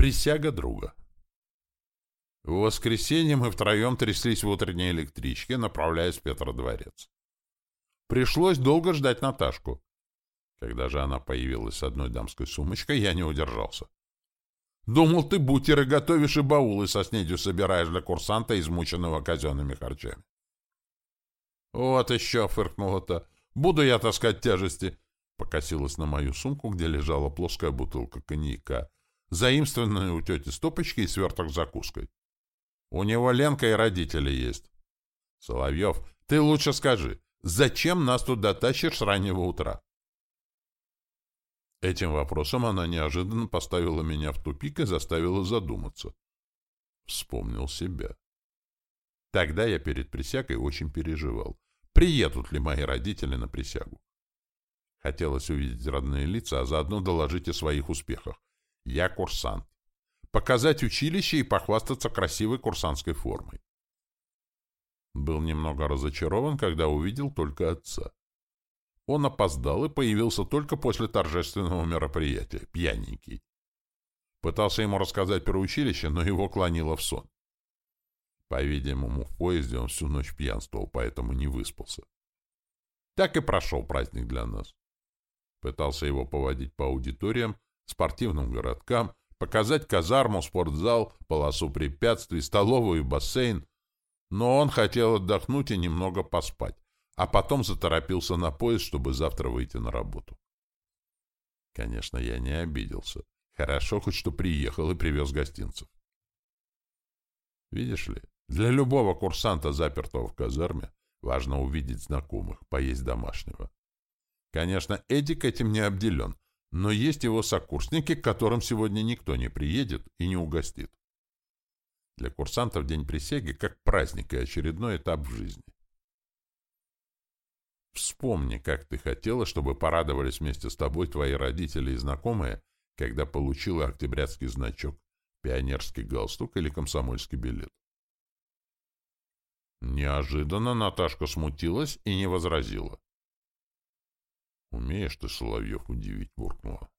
Присяга друга. В воскресенье мы втроем тряслись в утренней электричке, направляясь в Петродворец. Пришлось долго ждать Наташку. Когда же она появилась с одной дамской сумочкой, я не удержался. Думал, ты бутеры готовишь и баулы со снедью собираешь для курсанта, измученного казенными харчами. Вот еще, фыркнула-то. Буду я таскать тяжести. Покосилась на мою сумку, где лежала плоская бутылка коньяка, заимствованная у тети стопочки и сверток с закуской. У него Ленка и родители есть. Соловьев, ты лучше скажи, зачем нас туда тащишь с раннего утра? Этим вопросом она неожиданно поставила меня в тупик и заставила задуматься. Вспомнил себя. Тогда я перед присягой очень переживал. Приедут ли мои родители на присягу? Хотелось увидеть родные лица, а заодно доложить о своих успехах. Я курсант показать училище и похвастаться красивой курсантской формой. Был немного разочарован, когда увидел только отца. Он опоздал и появился только после торжественного мероприятия, пьяненький. Пытался ему рассказать про училище, но его клонило в сон. По-видимому, в поезде он всю ночь пьянствовал, поэтому не выспался. Так и прошел праздник для нас. Пытался его поводить по аудиториям, спортивным городкам, показать казарму, спортзал, полосу препятствий, столовую и бассейн. Но он хотел отдохнуть и немного поспать, а потом заторопился на поезд, чтобы завтра выйти на работу. Конечно, я не обиделся. Хорошо хоть что приехал и привез гостинцев. Видишь ли, для любого курсанта, запертого в казарме, важно увидеть знакомых, поесть домашнего. Конечно, Эдик этим не обделен, но есть его сокурсники, к которым сегодня никто не приедет и не угостит. Для курсантов день присяги как праздник и очередной этап в жизни. Вспомни, как ты хотела, чтобы порадовались вместе с тобой твои родители и знакомые, когда получила октябрятский значок, пионерский галстук или комсомольский билет. Неожиданно Наташка смутилась и не возразила. Умеешь ты, Соловьев, удивить, буркнула.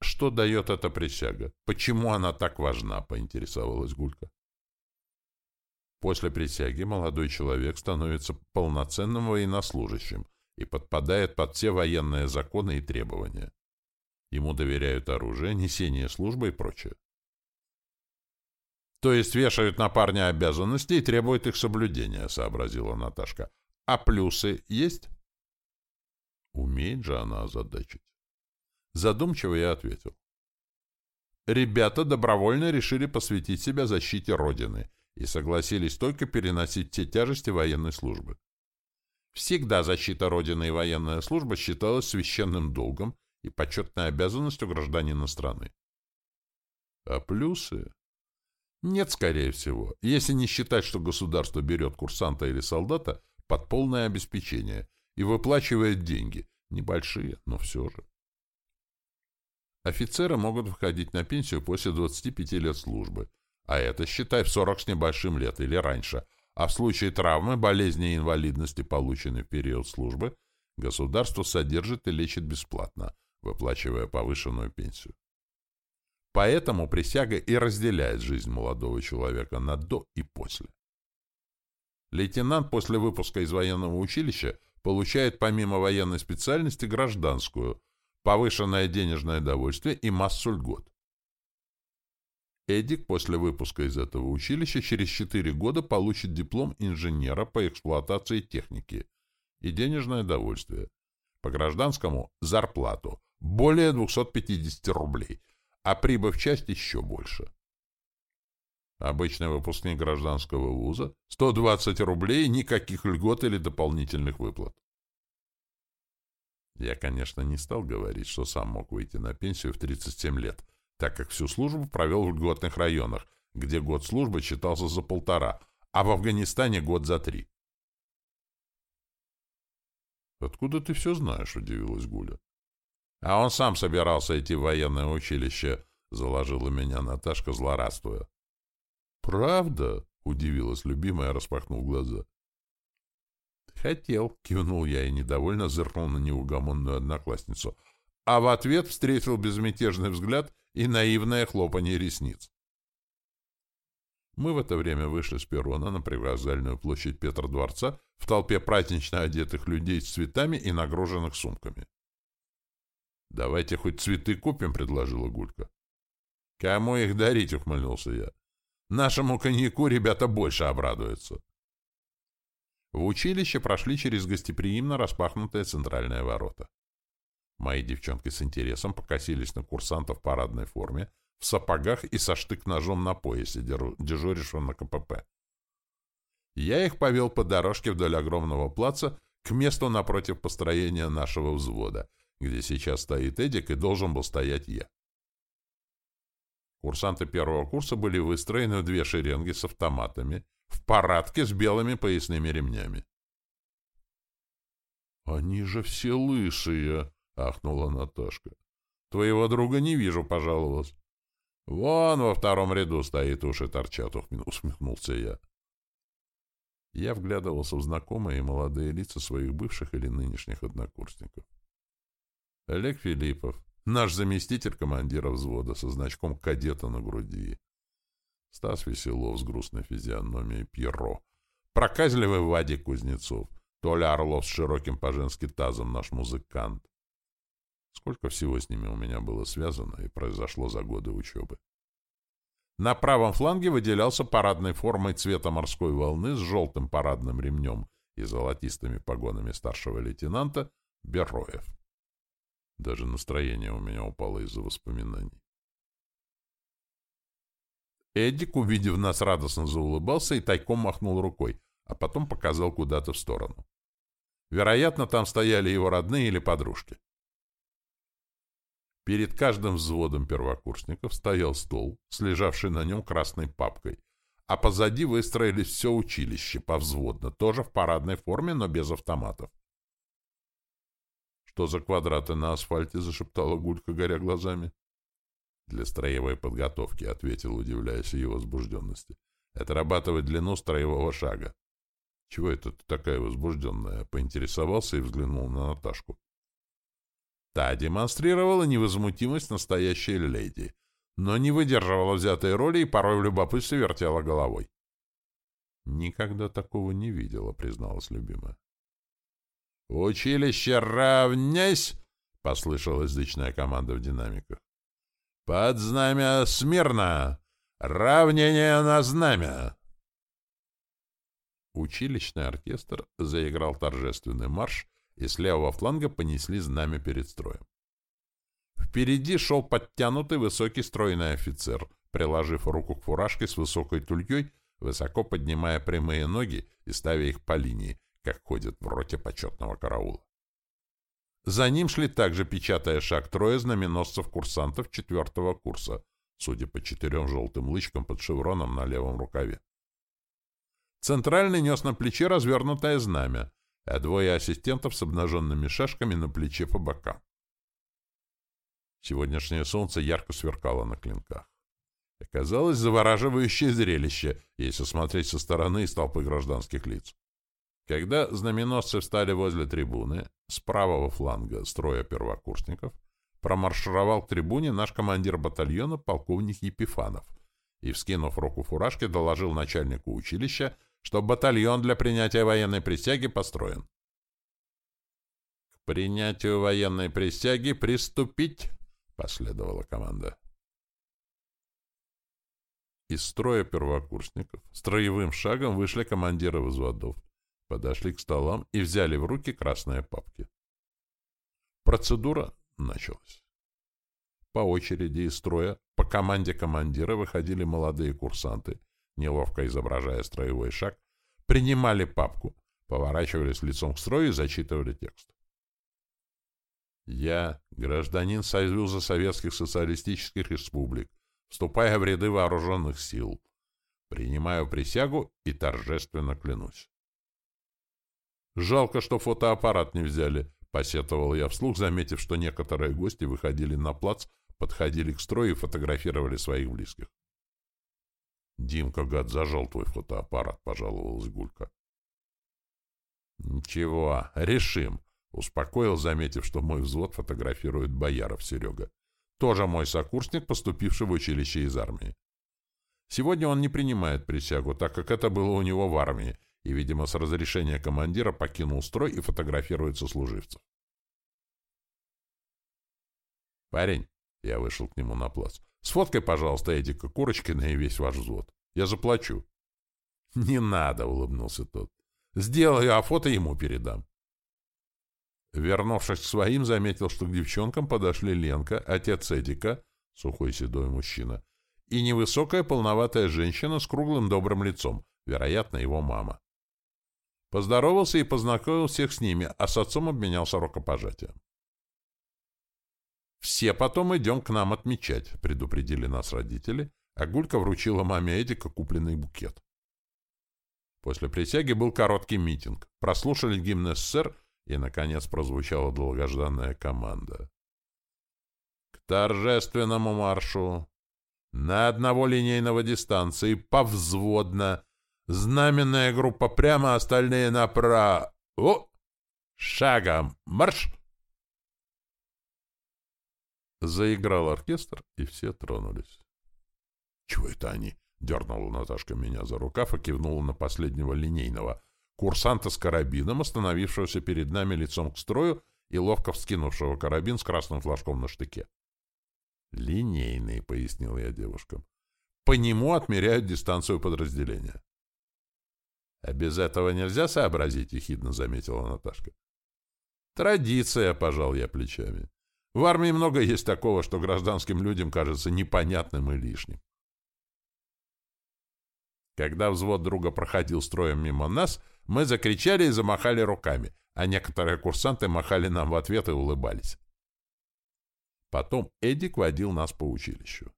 Что дает эта присяга? Почему она так важна, поинтересовалась Гулька. После присяги молодой человек становится полноценным военнослужащим и подпадает под все военные законы и требования. Ему доверяют оружие, несение службы и прочее. То есть вешают на парня обязанности и требуют их соблюдения, сообразила Наташка. А плюсы есть? Умеет же она озадачить. Задумчиво я ответил. Ребята добровольно решили посвятить себя защите Родины и согласились только переносить те тяжести военной службы. Всегда защита Родины и военная служба считалась священным долгом и почетной обязанностью гражданина страны. А плюсы? Нет, скорее всего, если не считать, что государство берет курсанта или солдата под полное обеспечение и выплачивает деньги. Небольшие, но все же. Офицеры могут выходить на пенсию после 25 лет службы, а это, считай, в 40 с небольшим лет или раньше, а в случае травмы, болезни и инвалидности, полученной в период службы, государство содержит и лечит бесплатно, выплачивая повышенную пенсию. Поэтому присяга и разделяет жизнь молодого человека на до и после. Лейтенант после выпуска из военного училища получает помимо военной специальности гражданскую, повышенное денежное довольствие и массу льгот. Эдик после выпуска из этого училища через 4 года получит диплом инженера по эксплуатации техники и денежное довольствие. По гражданскому – зарплату – более 250 рублей, а прибыв часть еще больше. Обычный выпускник гражданского вуза — 120 рублей, никаких льгот или дополнительных выплат. Я, конечно, не стал говорить, что сам мог выйти на пенсию в 37 лет, так как всю службу провел в льготных районах, где год службы считался за полтора, а в Афганистане год за три. «Откуда ты все знаешь?» — удивилась Гуля. «А он сам собирался идти в военное училище», — заложила меня Наташка, злорадствуя. «Правда?» — удивилась любимая, распахнув глаза. «Хотел», — кивнул я и недовольно зыркнул на неугомонную одноклассницу. а в ответ встретил безмятежный взгляд и наивное хлопанье ресниц. Мы в это время вышли с перрона на привокзальную площадь Петродворца в толпе празднично одетых людей с цветами и нагруженных сумками. «Давайте хоть цветы купим», — предложила Гулька. «Кому их дарить?» — ухмыльнулся я. «Нашему коньяку ребята больше обрадуются». В училище прошли через гостеприимно распахнутые центральные ворота. Мои девчонки с интересом покосились на курсантов в парадной форме, в сапогах и со штык-ножом на поясе, дежурившего на КПП. Я их повел по дорожке вдоль огромного плаца к месту напротив построения нашего взвода, где сейчас стоит Эдик и должен был стоять я. Курсанты первого курса были выстроены в две шеренги с автоматами, в парадке с белыми поясными ремнями. «Они же все лысые!» — ахнула Наташка. «Твоего друга не вижу», — пожаловалась. «Вон во втором ряду стоит, уши торчат», — усмехнулся я. Я вглядывался в знакомые молодые лица своих бывших или нынешних однокурсников. Олег Филиппов, наш заместитель командира взвода со значком кадета на груди. Стас Веселов с грустной физиономией Пьеро. Проказливый Вадик Кузнецов. Толя Орлов с широким по-женски тазом наш музыкант. Сколько всего с ними у меня было связано и произошло за годы учебы. На правом фланге выделялся парадной формой цвета морской волны с желтым парадным ремнем и золотистыми погонами старшего лейтенанта Бероев. Даже настроение у меня упало из-за воспоминаний. Эдик, увидев нас, радостно заулыбался и тайком махнул рукой, а потом показал куда-то в сторону. Вероятно, там стояли его родные или подружки. Перед каждым взводом первокурсников стоял стол, с лежавшей на нем красной папкой, а позади выстроились все училище повзводно, тоже в парадной форме, но без автоматов. «Что за квадраты на асфальте?» — зашептала Гулька, горя глазами. «Для строевой подготовки», — ответил, удивляясь ее возбужденности. «Отрабатывать длину строевого шага». «Чего это ты такая возбужденная?» — поинтересовался и взглянул на Наташку. Та демонстрировала невозмутимость настоящей леди, но не выдерживала взятой роли и порой в любопытстве вертела головой. «Никогда такого не видела», — призналась любимая. «Училище, равнясь!» — послышалась зычная команда в динамиках. «Под знамя смирно! Равнение на знамя!» Училищный оркестр заиграл торжественный марш, и с левого фланга понесли знамя перед строем. Впереди шел подтянутый высокий стройный офицер, приложив руку к фуражке с высокой тульей, высоко поднимая прямые ноги и ставя их по линии, как ходят в роте почетного караула. За ним шли также, печатая шаг, трое знаменосцев-курсантов четвертого курса, судя по четырем желтым лычкам под шевроном на левом рукаве. Центральный нес на плече развернутое знамя, а двое ассистентов с обнаженными шашками на плече по бокам. Сегодняшнее солнце ярко сверкало на клинках. Оказалось завораживающее зрелище, если смотреть со стороны из толпы гражданских лиц. Когда знаменосцы встали возле трибуны, с правого фланга строя первокурсников, промаршировал к трибуне наш командир батальона полковник Епифанов и, вскинув руку фуражки, доложил начальнику училища, что батальон для принятия военной присяги построен. «К принятию военной присяги приступить!» — последовала команда. Из строя первокурсников строевым шагом вышли командиры взводов, подошли к столам и взяли в руки красные папки. Процедура началась. По очереди из строя, по команде командира выходили молодые курсанты — неловко изображая строевой шаг, принимали папку, поворачивались лицом к строю и зачитывали текст. «Я, гражданин Союза Советских Социалистических Республик, вступая в ряды вооруженных сил, принимаю присягу и торжественно клянусь». «Жалко, что фотоаппарат не взяли», — посетовал я вслух, заметив, что некоторые гости выходили на плац, подходили к строю и фотографировали своих близких. Димка, гад, зажал твой фотоаппарат, пожаловалась Гулька. Ничего, решим. Успокоил, заметив, что мой взвод фотографирует Бояров Серега. Тоже мой сокурсник, поступивший в училище из армии. Сегодня он не принимает присягу, так как это было у него в армии, и, видимо, с разрешения командира покинул строй и фотографирует сослуживцев. «Парень», — я вышел к нему на плац, — «сфоткай, пожалуйста, Эдика Курочкина и весь ваш взвод. Я заплачу». «Не надо», — улыбнулся тот. «Сделаю, а фото ему передам». Вернувшись к своим, заметил, что к девчонкам подошли Ленка, отец Эдика, сухой седой мужчина, и невысокая полноватая женщина с круглым добрым лицом, вероятно, его мама. Поздоровался и познакомил всех с ними, а с отцом обменялся рукопожатием. «Все потом идем к нам отмечать», — предупредили нас родители, а Гулька вручила маме Эдика купленный букет. После присяги был короткий митинг. Прослушали гимн СССР, и, наконец, прозвучала долгожданная команда. «К торжественному маршу! На одного линейного дистанции, повзводно! Знаменная группа прямо, остальные направо! Шагом! Марш!» Заиграл оркестр, и все тронулись. «Чего это они?» — дернула Наташка меня за рукав и кивнула на последнего линейного — курсанта с карабином, остановившегося перед нами лицом к строю и ловко вскинувшего карабин с красным флажком на штыке. «Линейный», — пояснил я девушкам. «По нему отмеряют дистанцию подразделения». «А без этого нельзя сообразить», — ехидно заметила Наташка. «Традиция», — пожал я плечами. «В армии много есть такого, что гражданским людям кажется непонятным и лишним». Когда взвод друга проходил строем мимо нас, мы закричали и замахали руками, а некоторые курсанты махали нам в ответ и улыбались. Потом Эдик водил нас по училищу.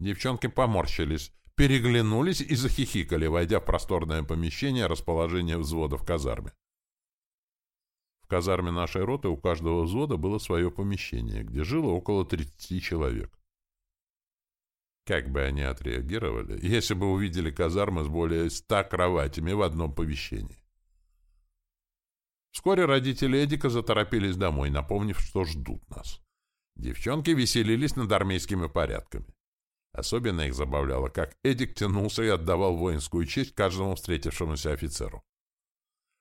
Девчонки поморщились, переглянулись и захихикали, войдя в просторное помещение расположения взвода в казарме. В казарме нашей роты у каждого взвода было свое помещение, где жило около 30 человек. Как бы они отреагировали, если бы увидели казармы с более ста кроватями в одном помещении? Вскоре родители Эдика заторопились домой, напомнив, что ждут нас. Девчонки веселились над армейскими порядками. Особенно их забавляло, как Эдик тянулся и отдавал воинскую честь каждому встретившемуся офицеру.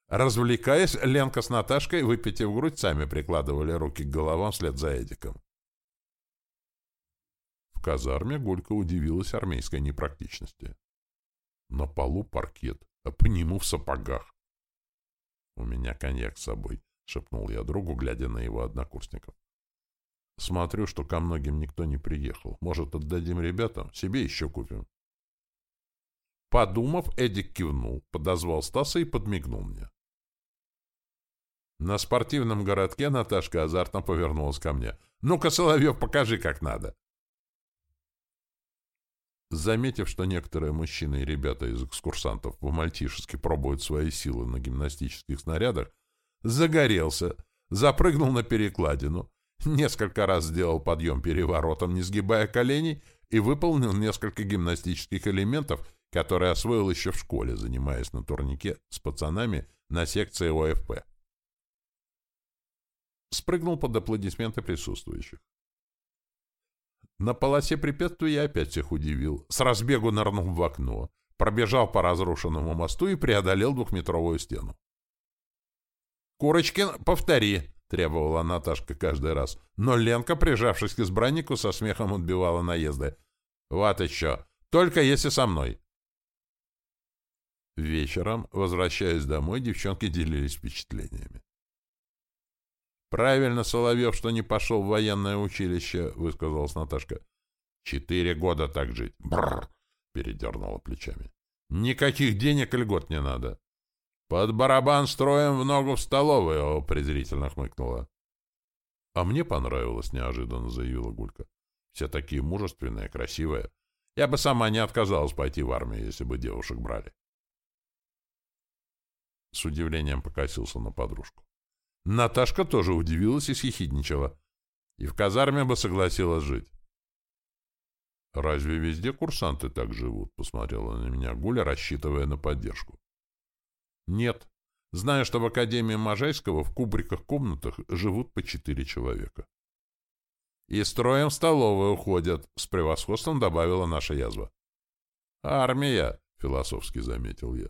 Развлекаясь, Ленка с Наташкой, выпитив грудь, сами прикладывали руки к головам вслед за Эдиком казарме Голька удивилась армейской непрактичности. На полу паркет, а по нему в сапогах. — У меня коньяк с собой, — шепнул я другу, глядя на его однокурсников. — Смотрю, что ко многим никто не приехал. Может, отдадим ребятам? Себе еще купим. Подумав, Эдик кивнул, подозвал Стаса и подмигнул мне. На спортивном городке Наташка азартно повернулась ко мне. «Ну-ка, Соловьев, покажи, как надо!» Заметив, что некоторые мужчины и ребята из экскурсантов по-мальчишески пробуют свои силы на гимнастических снарядах, загорелся, запрыгнул на перекладину, несколько раз сделал подъем переворотом, не сгибая коленей, и выполнил несколько гимнастических элементов, которые освоил еще в школе, занимаясь на турнике с пацанами на секции ОФП. Спрыгнул под аплодисменты присутствующих. На полосе препятствий я опять всех удивил. С разбегу нырнул в окно, пробежал по разрушенному мосту и преодолел двухметровую стену. «Курочкин, повтори!» — требовала Наташка каждый раз. Но Ленка, прижавшись к избраннику, со смехом отбивала наезды. «Вот еще! Только если со мной!» Вечером, возвращаясь домой, девчонки делились впечатлениями. «Правильно, Соловьев, что не пошел в военное училище», — высказалась Наташка. «Четыре года так жить». «Бррр!» — передернула плечами. «Никаких денег льгот не надо». «Под барабан строим в ногу в столовую», — презрительно хмыкнула. «А мне понравилось», — неожиданно заявила Гулька. «Все такие мужественные, красивые. Я бы сама не отказалась пойти в армию, если бы девушек брали». С удивлением покосился на подружку. Наташка тоже удивилась и съехидничала. И в казарме бы согласилась жить. «Разве везде курсанты так живут?» — посмотрела на меня Гуля, рассчитывая на поддержку. «Нет. Знаю, что в Академии Можайского в кубриках-комнатах живут по четыре человека. И строем в столовую уходят, с превосходством добавила наша язва. «Армия!» — философски заметил я.